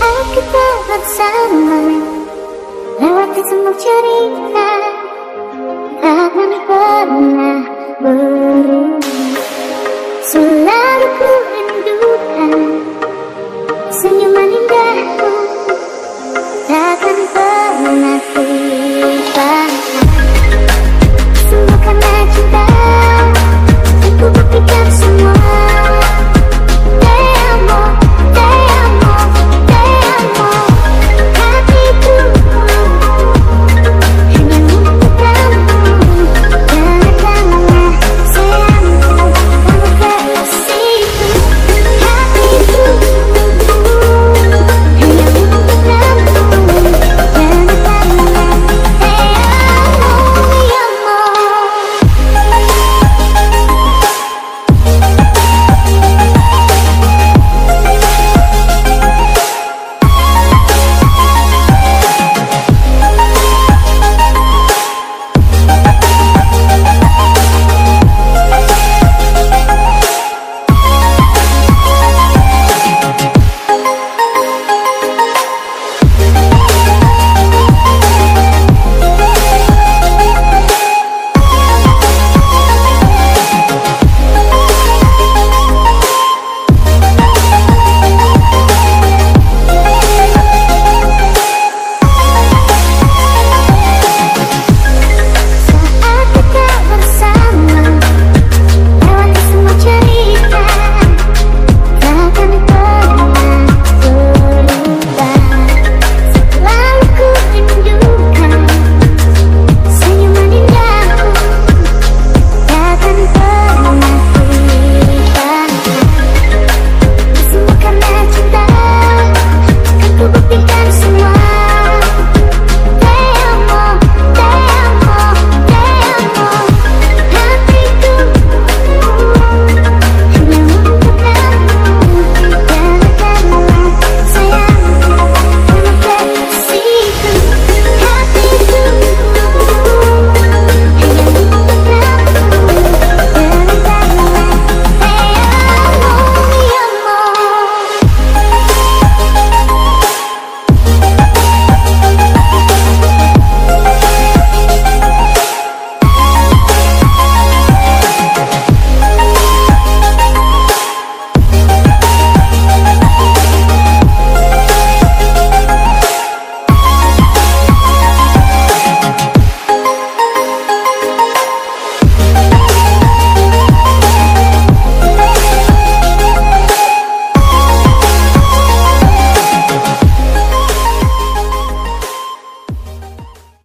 Aku kita bersama. Lewati semua cerita. Takkan pernah berubah.